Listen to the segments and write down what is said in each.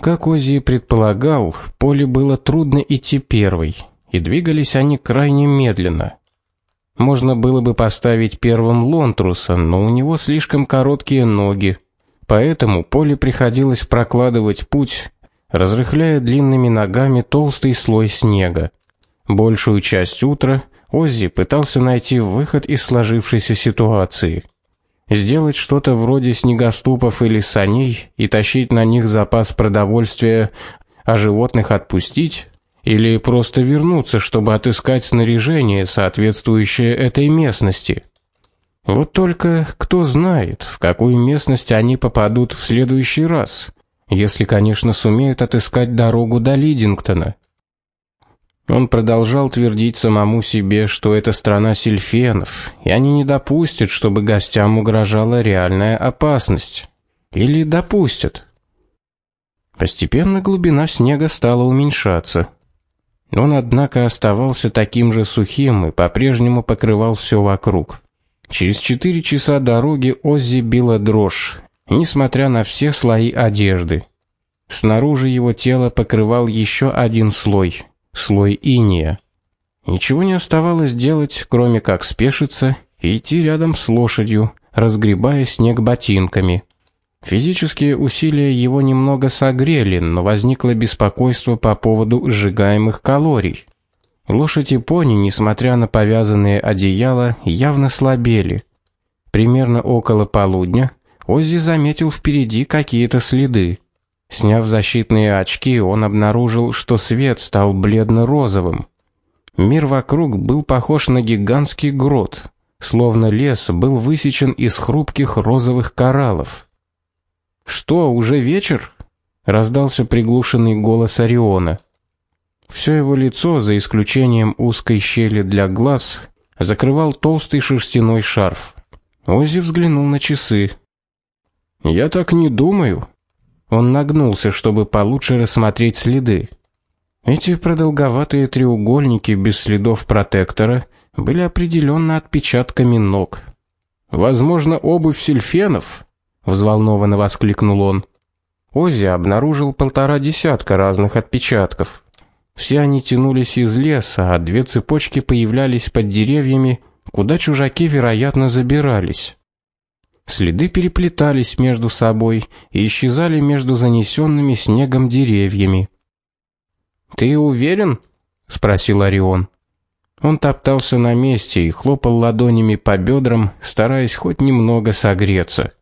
Как Оззи предполагал, поле было трудно идти первой, и двигались они крайне медленно. Можно было бы поставить первым Лонтруса, но у него слишком короткие ноги, поэтому поле приходилось прокладывать путь, разрыхляя длинными ногами толстый слой снега. Большую часть утра Оззи пытался найти выход из сложившейся ситуации сделать что-то вроде снегоступов или саней и тащить на них запас продовольствия, а животных отпустить или просто вернуться, чтобы отыскать снаряжение, соответствующее этой местности. Вот только кто знает, в какую местность они попадут в следующий раз, если, конечно, сумеют отыскать дорогу до Лидингтона. Он продолжал твердить самому себе, что это страна сильфенов, и они не допустят, чтобы гостям угрожала реальная опасность. Или допустят. Постепенно глубина снега стала уменьшаться. Он однако оставался таким же сухим и по-прежнему покрывал все вокруг. Через четыре часа дороги Оззи била дрожь, несмотря на все слои одежды. Снаружи его тело покрывал еще один слой слой иния. Ничего не оставалось делать, кроме как спешиться и идти рядом с лошадью, разгребая снег ботинками. Физические усилия его немного согрели, но возникло беспокойство по поводу сжигаемых калорий. Лошадь и пони, несмотря на повязанные одеяла, явно слабели. Примерно около полудня Оззи заметил впереди какие-то следы. Сняв защитные очки, он обнаружил, что свет стал бледно-розовым. Мир вокруг был похож на гигантский грот, словно лес был высечен из хрупких розовых кораллов. "Что, уже вечер?" раздался приглушенный голос Ориона. Все его лицо, за исключением узкой щели для глаз, закрывал толстый шерстяной шарф. Оззи взглянул на часы. "Я так не думаю", он нагнулся, чтобы получше рассмотреть следы. Эти продолговатые треугольники без следов протектора были определенно отпечатками ног. Возможно, обувь сельфенов, взволнованно воскликнул он. Ози обнаружил полтора десятка разных отпечатков. Все они тянулись из леса, а две цепочки появлялись под деревьями, куда чужаки, вероятно, забирались. Следы переплетались между собой и исчезали между занесенными снегом деревьями. "Ты уверен?" спросил Орион. Он топтался на месте и хлопал ладонями по бедрам, стараясь хоть немного согреться.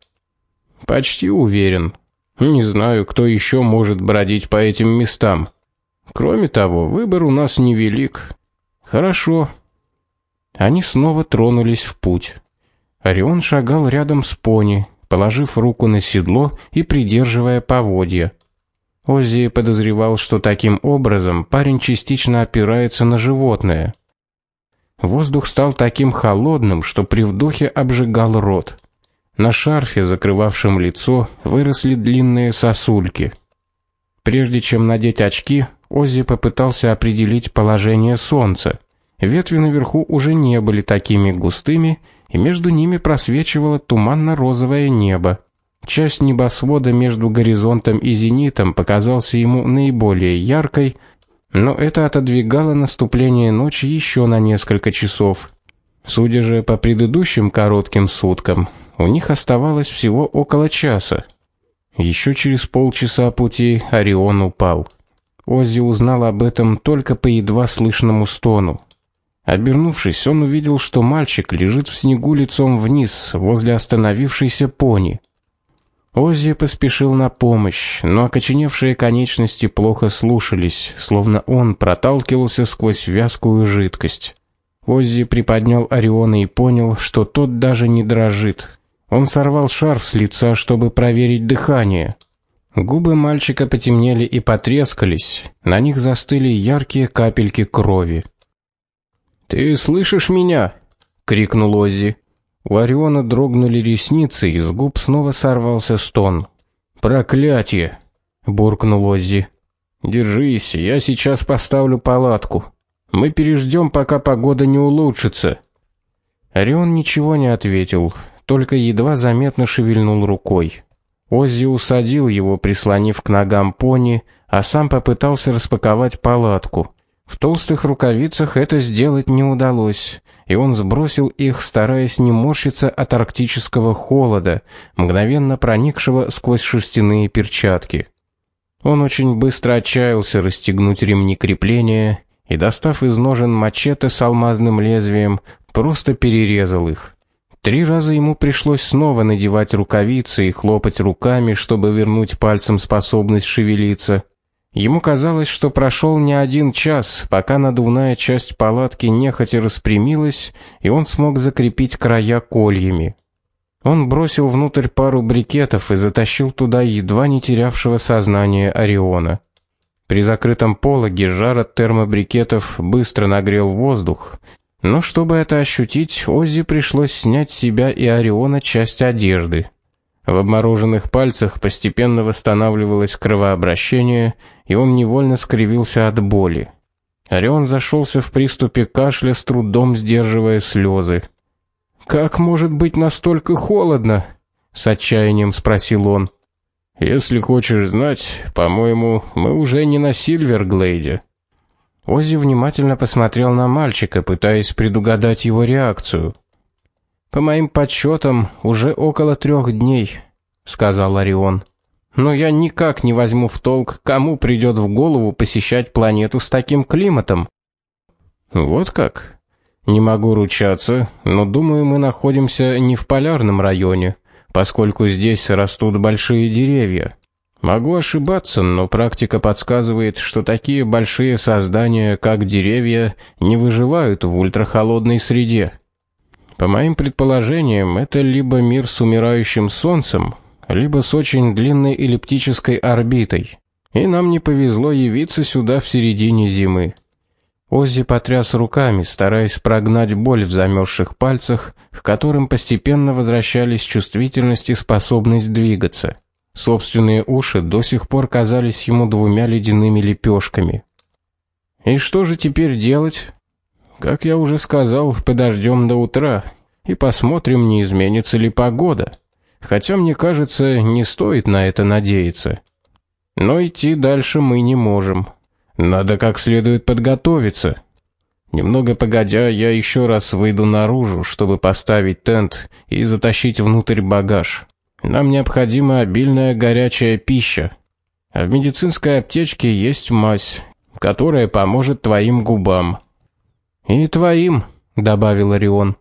Почти уверен. Не знаю, кто еще может бродить по этим местам. Кроме того, выбор у нас невелик. Хорошо. Они снова тронулись в путь. Орион шагал рядом с пони, положив руку на седло и придерживая поводья. Оззи подозревал, что таким образом парень частично опирается на животное. Воздух стал таким холодным, что при вдохе обжигал рот. На шарфе, закрывавшем лицо, выросли длинные сосульки. Прежде чем надеть очки, Оззи попытался определить положение солнца. Ветви наверху уже не были такими густыми, и между ними просвечивало туманно-розовое небо. Часть небосвода между горизонтом и зенитом показался ему наиболее яркой, но это отодвигало наступление ночи еще на несколько часов. Судя же по предыдущим коротким суткам, у них оставалось всего около часа. Еще через полчаса пути Орион упал. Оззи узнал об этом только по едва слышному стону. Обернувшись, он увидел, что мальчик лежит в снегу лицом вниз возле остановившейся пони. Оззи поспешил на помощь, но окоченевшие конечности плохо слушались, словно он проталкивался сквозь вязкую жидкость. Оззи приподнял Ориона и понял, что тот даже не дрожит. Он сорвал шарф с лица, чтобы проверить дыхание. Губы мальчика потемнели и потрескались, на них застыли яркие капельки крови. Ты слышишь меня? крикнул Оззи. У Ориона дрогнули ресницы, и с губ снова сорвался стон. Проклятие, буркнул Оззи. Держись, я сейчас поставлю палатку. Мы переждем, пока погода не улучшится. Орион ничего не ответил, только едва заметно шевельнул рукой. Оззи усадил его, прислонив к ногам пони, а сам попытался распаковать палатку. В толстых рукавицах это сделать не удалось, и он сбросил их, стараясь не морщиться от арктического холода, мгновенно проникшего сквозь шерстяные перчатки. Он очень быстро отчаялся расстегнуть ремни крепления и, достав из ножен мачете с алмазным лезвием, просто перерезал их. Три раза ему пришлось снова надевать рукавицы и хлопать руками, чтобы вернуть пальцам способность шевелиться. Ему казалось, что прошел не один час, пока надувная часть палатки нехотя распрямилась, и он смог закрепить края кольями. Он бросил внутрь пару брикетов и затащил туда едва не терявшего сознание Ориона. При закрытом пологе жар от термобрикетов быстро нагрел воздух, но чтобы это ощутить, Оззи пришлось снять с себя и Ориона часть одежды. В обмороженных пальцах постепенно восстанавливалось кровообращение, и он невольно скривился от боли. Орион зашелся в приступе кашля, с трудом сдерживая слезы. Как может быть настолько холодно? с отчаянием спросил он. Если хочешь знать, по-моему, мы уже не на Сильверглейде. Оззи внимательно посмотрел на мальчика, пытаясь предугадать его реакцию. По моим подсчетам, уже около трех дней, сказал Орион. Но я никак не возьму в толк, кому придет в голову посещать планету с таким климатом. Вот как? Не могу ручаться, но думаю, мы находимся не в полярном районе, поскольку здесь растут большие деревья. Могу ошибаться, но практика подсказывает, что такие большие создания, как деревья, не выживают в ультрахолодной среде. По моим предположениям, это либо мир с умирающим солнцем, либо с очень длинной эллиптической орбитой. И нам не повезло явиться сюда в середине зимы. Оззи потряс руками, стараясь прогнать боль в замерзших пальцах, к которым постепенно возвращались чувствительность и способность двигаться. Собственные уши до сих пор казались ему двумя ледяными лепешками. И что же теперь делать? Как я уже сказал, подождем до утра и посмотрим, не изменится ли погода. Хотя мне кажется, не стоит на это надеяться. Но идти дальше мы не можем. Надо как следует подготовиться. Немного погодя, я еще раз выйду наружу, чтобы поставить тент и затащить внутрь багаж. Нам необходима обильная горячая пища. А в медицинской аптечке есть мазь, которая поможет твоим губам. И твоим, добавил Орион.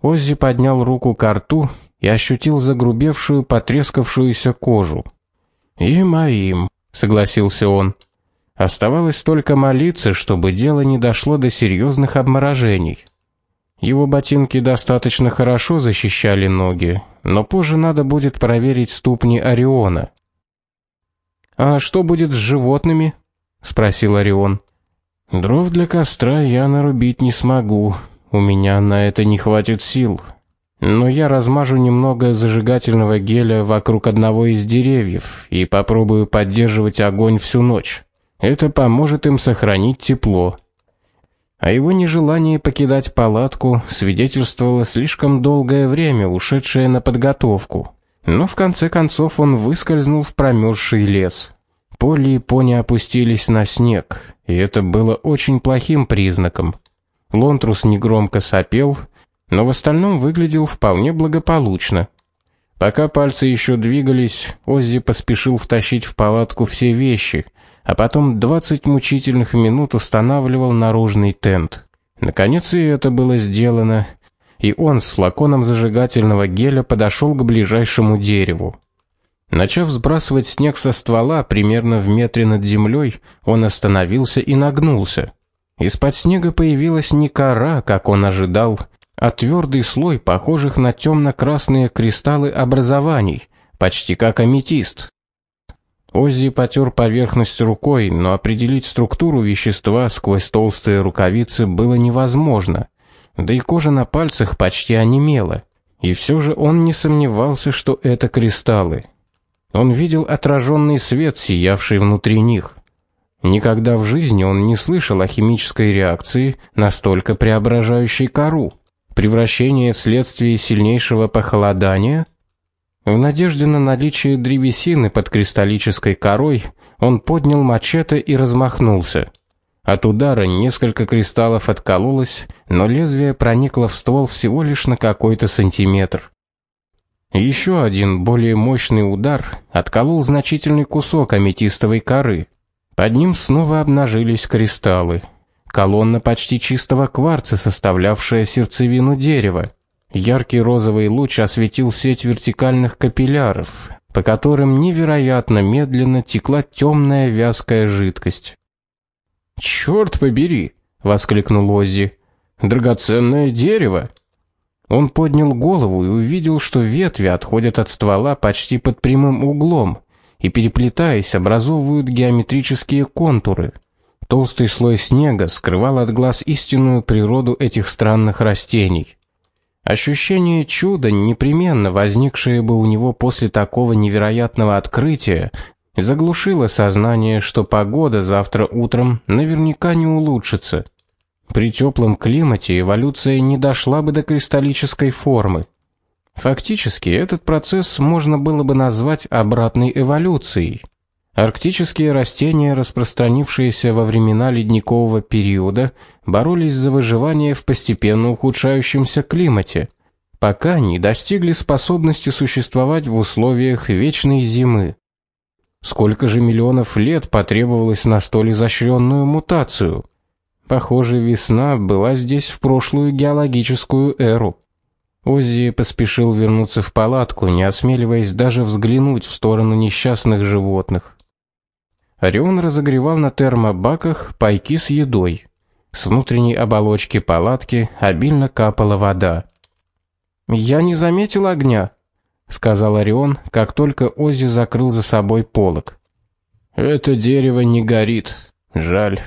Оззи поднял руку к рту и ощутил загрубевшую, потрескавшуюся кожу. И моим, согласился он. Оставалось только молиться, чтобы дело не дошло до серьезных обморожений. Его ботинки достаточно хорошо защищали ноги, но позже надо будет проверить ступни Ориона. А что будет с животными? спросил Орион. Дров для костра я нарубить не смогу. У меня на это не хватит сил. Но я размажу немного зажигательного геля вокруг одного из деревьев и попробую поддерживать огонь всю ночь. Это поможет им сохранить тепло. А его нежелание покидать палатку свидетельствовало слишком долгое время, ушедшее на подготовку. Но в конце концов он выскользнул в промерзший лес. Поле и пони опустились на снег, и это было очень плохим признаком. Лонтрус негромко сопел, но в остальном выглядел вполне благополучно. Пока пальцы еще двигались, Оззи поспешил втащить в палатку все вещи, а потом 20 мучительных минут устанавливал наружный тент. Наконец и это было сделано, и он с флаконом зажигательного геля подошел к ближайшему дереву. Начав сбрасывать снег со ствола примерно в метре над землей, он остановился и нагнулся. Из-под снега появилась не кора, как он ожидал, а твердый слой похожих на темно красные кристаллы образований, почти как аметист. Оззи потер поверхность рукой, но определить структуру вещества сквозь толстые рукавицы было невозможно. Да и кожа на пальцах почти онемела. И все же он не сомневался, что это кристаллы. Он видел отраженный свет, сиявший внутри них. Никогда в жизни он не слышал о химической реакции, настолько преображающей кору. Превращение вследствие сильнейшего похолодания – В надежде на наличие древесины под кристаллической корой, он поднял мачете и размахнулся. От удара несколько кристаллов откололось, но лезвие проникло в ствол всего лишь на какой-то сантиметр. Еще один, более мощный удар отколол значительный кусок аметистовой коры. Под ним снова обнажились кристаллы. Колонна почти чистого кварца, составлявшая сердцевину дерева. Яркий розовый луч осветил сеть вертикальных капилляров, по которым невероятно медленно текла темная вязкая жидкость. «Черт побери!» — воскликнул Оззи. «Драгоценное дерево!» Он поднял голову и увидел, что ветви отходят от ствола почти под прямым углом и, переплетаясь, образовывают геометрические контуры. Толстый слой снега скрывал от глаз истинную природу этих странных растений. Ощущение чуда, непременно возникшее бы у него после такого невероятного открытия, заглушило сознание, что погода завтра утром наверняка не улучшится. При теплом климате эволюция не дошла бы до кристаллической формы. Фактически этот процесс можно было бы назвать обратной эволюцией. Арктические растения, распространившиеся во времена ледникового периода, боролись за выживание в постепенно ухудшающемся климате, пока не достигли способности существовать в условиях вечной зимы. Сколько же миллионов лет потребовалось на столь изощренную мутацию? Похоже, весна была здесь в прошлую геологическую эру. Оззи поспешил вернуться в палатку, не осмеливаясь даже взглянуть в сторону несчастных животных. Орион разогревал на термобаках пайки с едой. С внутренней оболочки палатки обильно капала вода. "Я не заметил огня", сказал Орион, как только Оззи закрыл за собой полог. "Это дерево не горит. Жаль.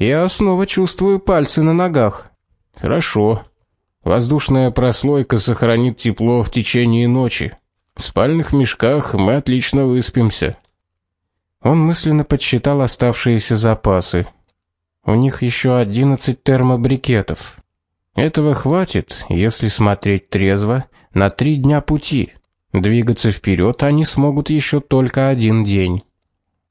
Я снова чувствую пальцы на ногах. Хорошо. Воздушная прослойка сохранит тепло в течение ночи. В спальных мешках мы отлично выспимся". Он мысленно подсчитал оставшиеся запасы. У них еще 11 термобрикетов. Этого хватит, если смотреть трезво, на три дня пути. Двигаться вперед они смогут еще только один день.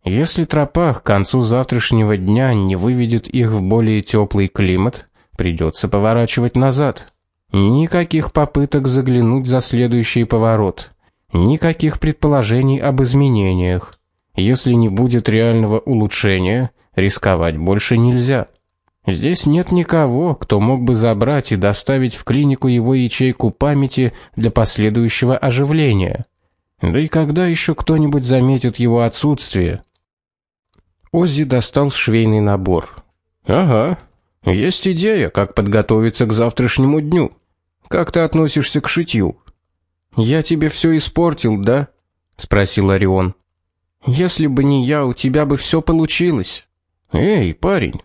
Если тропа к концу завтрашнего дня не выведет их в более теплый климат, придется поворачивать назад. Никаких попыток заглянуть за следующий поворот. Никаких предположений об изменениях. Если не будет реального улучшения, рисковать больше нельзя. Здесь нет никого, кто мог бы забрать и доставить в клинику его ячейку памяти для последующего оживления. Да и когда еще кто-нибудь заметит его отсутствие? Оззи достал швейный набор. Ага. Есть идея, как подготовиться к завтрашнему дню. Как ты относишься к шитью? Я тебе все испортил, да? спросил Орион. Если бы не я, у тебя бы все получилось. Эй, парень.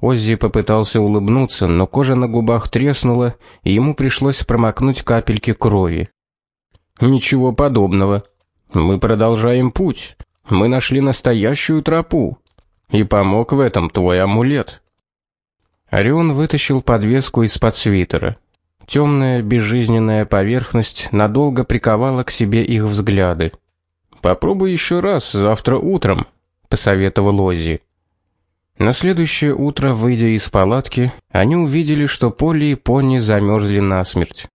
Оззи попытался улыбнуться, но кожа на губах треснула, и ему пришлось промокнуть капельки крови. Ничего подобного. Мы продолжаем путь. Мы нашли настоящую тропу. И помог в этом твой амулет. Орион вытащил подвеску из-под свитера. Темная безжизненная поверхность надолго приковала к себе их взгляды. Попробуй еще раз завтра утром, посоветовал Оззи. На следующее утро, выйдя из палатки, они увидели, что Полли и Пони замерзли насмерть.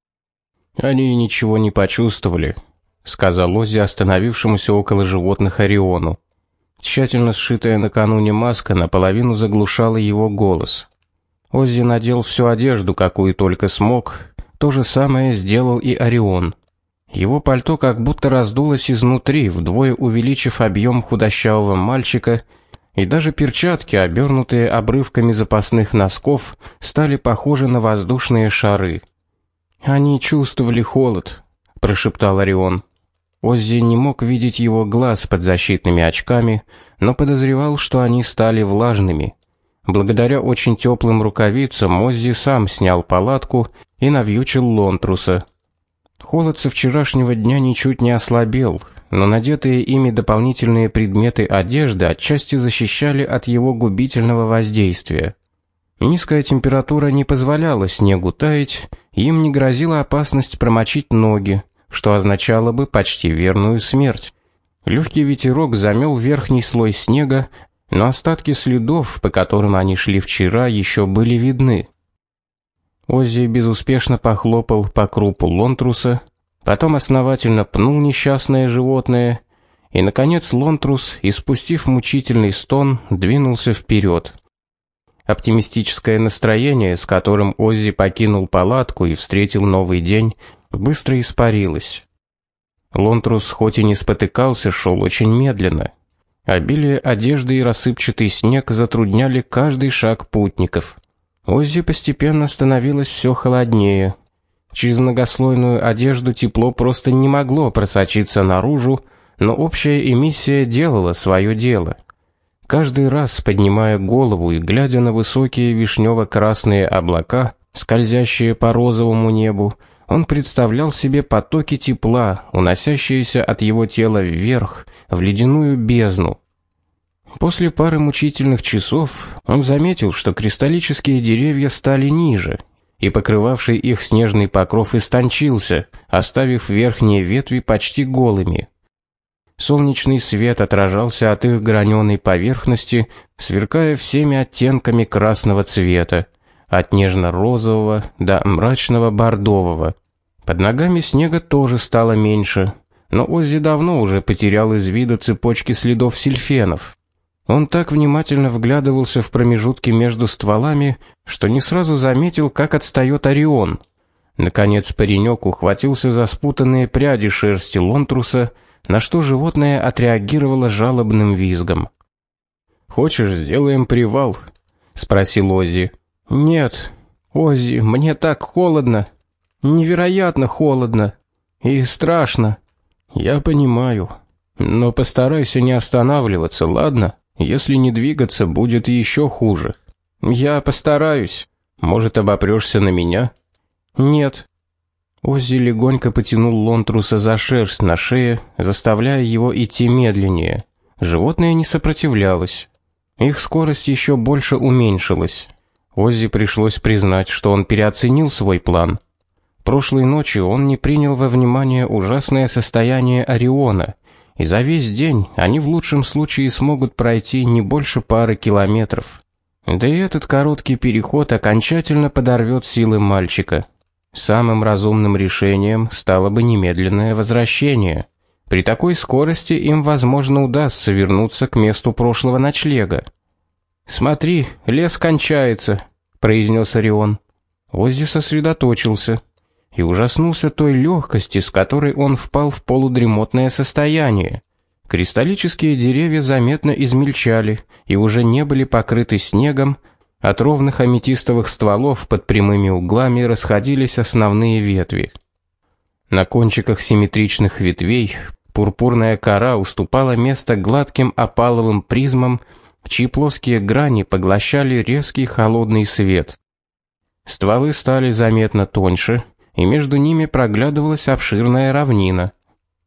Они ничего не почувствовали, сказал Оззи остановившемуся около животных Ориону. Тщательно сшитая накануне маска наполовину заглушала его голос. Оззи надел всю одежду, какую только смог. То же самое сделал и Орион. Его пальто как будто раздулось изнутри, вдвое увеличив объем худощавого мальчика, и даже перчатки, обернутые обрывками запасных носков, стали похожи на воздушные шары. Они чувствовали холод, прошептал Орион. Оззи не мог видеть его глаз под защитными очками, но подозревал, что они стали влажными. Благодаря очень теплым рукавицам Оззи сам снял палатку и навьючил Лонтруса. Холод со вчерашнего дня ничуть не ослабел, но надетые ими дополнительные предметы одежды отчасти защищали от его губительного воздействия. Низкая температура не позволяла снегу таять, им не грозила опасность промочить ноги, что означало бы почти верную смерть. Легкий ветерок замел верхний слой снега, но остатки следов, по которым они шли вчера, еще были видны. Оззи безуспешно похлопал по крупу Лонтруса, потом основательно пнул несчастное животное, и наконец Лонтрус, испустив мучительный стон, двинулся вперед. Оптимистическое настроение, с которым Оззи покинул палатку и встретил новый день, быстро испарилось. Лонтрус хоть и не спотыкался, шел очень медленно. Обилие одежды и рассыпчатый снег затрудняли каждый шаг путников. Оззи постепенно становилось все холоднее. Через многослойную одежду тепло просто не могло просочиться наружу, но общая эмиссия делала свое дело. Каждый раз, поднимая голову и глядя на высокие вишнево-красные облака, скользящие по розовому небу, он представлял себе потоки тепла, уносящиеся от его тела вверх, в ледяную бездну. После пары мучительных часов он заметил, что кристаллические деревья стали ниже, и покрывавший их снежный покров истончился, оставив верхние ветви почти голыми. Солнечный свет отражался от их граненой поверхности, сверкая всеми оттенками красного цвета, от нежно-розового до мрачного бордового. Под ногами снега тоже стало меньше, но Оззи давно уже потерял из вида цепочки следов сильфенов. Он так внимательно вглядывался в промежутки между стволами, что не сразу заметил, как отстаёт Орион. Наконец паренек ухватился за спутанные пряди шерсти Лонтруса, на что животное отреагировало жалобным визгом. «Хочешь, сделаем привал?» — спросил Оззи. «Нет, Оззи, мне так холодно!» Невероятно холодно и страшно. Я понимаю, но постарайся не останавливаться, ладно? Если не двигаться, будет еще хуже. Я постараюсь. Может, обопрёшься на меня? Нет. Оззи легонько потянул Лонтруса за шерсть на шее, заставляя его идти медленнее. Животное не сопротивлялось. Их скорость еще больше уменьшилась. Оззи пришлось признать, что он переоценил свой план. Прошлой ночью он не принял во внимание ужасное состояние Ориона, и за весь день они в лучшем случае смогут пройти не больше пары километров. Да и этот короткий переход окончательно подорвет силы мальчика. Самым разумным решением стало бы немедленное возвращение. При такой скорости им, возможно, удастся вернуться к месту прошлого ночлега. "Смотри, лес кончается", произнес Орион. Оззи сосредоточился и ужаснулся той легкости, с которой он впал в полудремотное состояние. Кристаллические деревья заметно измельчали и уже не были покрыты снегом, от ровных аметистовых стволов под прямыми углами расходились основные ветви. На кончиках симметричных ветвей пурпурная кора уступала место гладким опаловым призмам, чьи плоские грани поглощали резкий холодный свет. Стволы стали заметно тоньше, и между ними проглядывалась обширная равнина.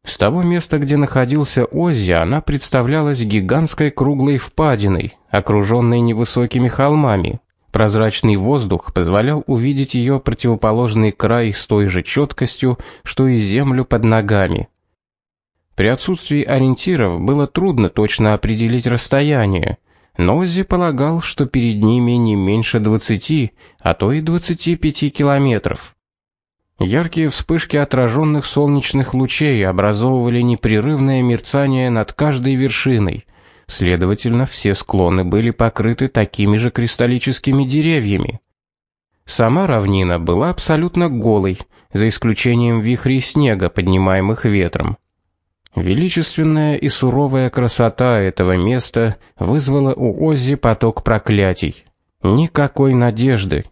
С того места, где находился Оззи, она представлялась гигантской круглой впадиной, окруженной невысокими холмами. Прозрачный воздух позволял увидеть ее противоположный край с той же четкостью, что и землю под ногами. При отсутствии ориентиров было трудно точно определить расстояние, но Оззи полагал, что перед ними не меньше 20, а то и 25 километров. Яркие вспышки отраженных солнечных лучей образовывали непрерывное мерцание над каждой вершиной. Следовательно, все склоны были покрыты такими же кристаллическими деревьями. Сама равнина была абсолютно голой, за исключением вихрей снега, поднимаемых ветром. Величественная и суровая красота этого места вызвала у Оззи поток проклятий. Никакой надежды,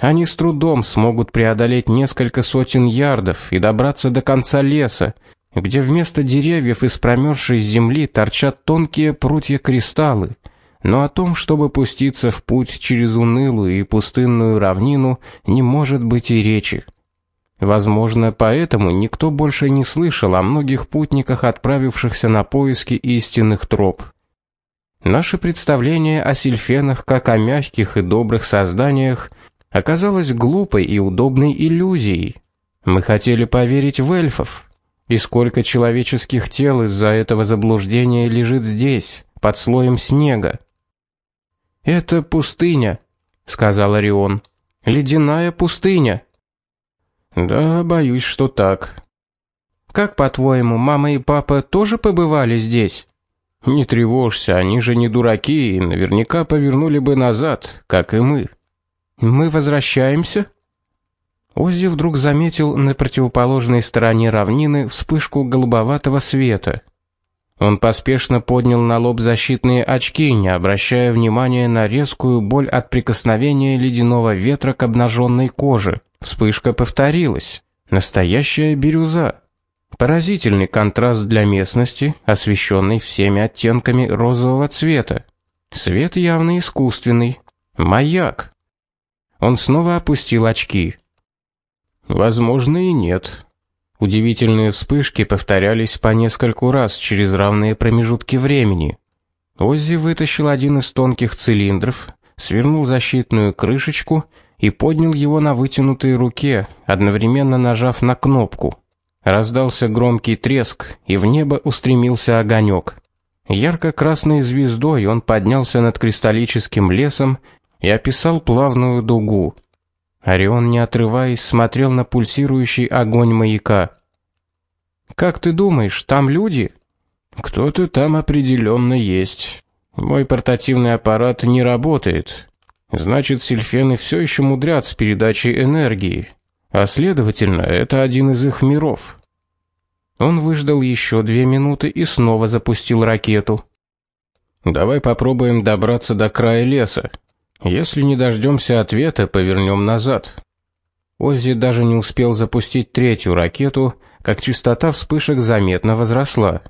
они с трудом смогут преодолеть несколько сотен ярдов и добраться до конца леса, где вместо деревьев из промерзшей земли торчат тонкие прутья-кристаллы. Но о том, чтобы пуститься в путь через унылую и пустынную равнину, не может быть и речи. Возможно, поэтому никто больше не слышал о многих путниках, отправившихся на поиски истинных троп. Наше представление о сильфенах как о мягких и добрых созданиях оказалась глупой и удобной иллюзией. Мы хотели поверить в эльфов. И сколько человеческих тел из-за этого заблуждения лежит здесь, под слоем снега. Это пустыня, сказал Орион. Ледяная пустыня. Да, боюсь, что так. Как по-твоему, мама и папа тоже побывали здесь? Не тревожься, они же не дураки и наверняка повернули бы назад, как и мы. Мы возвращаемся? Оззи вдруг заметил на противоположной стороне равнины вспышку голубоватого света. Он поспешно поднял на лоб защитные очки, не обращая внимания на резкую боль от прикосновения ледяного ветра к обнаженной коже. Вспышка повторилась. Настоящая бирюза. Поразительный контраст для местности, освещенной всеми оттенками розового цвета. Свет явно искусственный. Маяк. Он снова опустил очки. Возможно и нет. Удивительные вспышки повторялись по нескольку раз через равные промежутки времени. Оззи вытащил один из тонких цилиндров, свернул защитную крышечку и поднял его на вытянутой руке, одновременно нажав на кнопку. Раздался громкий треск, и в небо устремился огонек. Ярко-красной звездой он поднялся над кристаллическим лесом и описал плавную дугу. Орион, не отрываясь, смотрел на пульсирующий огонь маяка. Как ты думаешь, там люди? Кто-то там определенно есть. Мой портативный аппарат не работает. Значит, сильфены все еще мудрят с передачей энергии. А следовательно, это один из их миров. Он выждал еще две минуты и снова запустил ракету. Давай попробуем добраться до края леса. Если не дождемся ответа, повернем назад. Оззи даже не успел запустить третью ракету, как частота вспышек заметно возросла.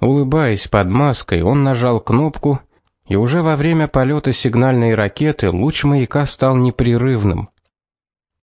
Улыбаясь под маской, он нажал кнопку, и уже во время полета сигнальной ракеты луч маяка стал непрерывным.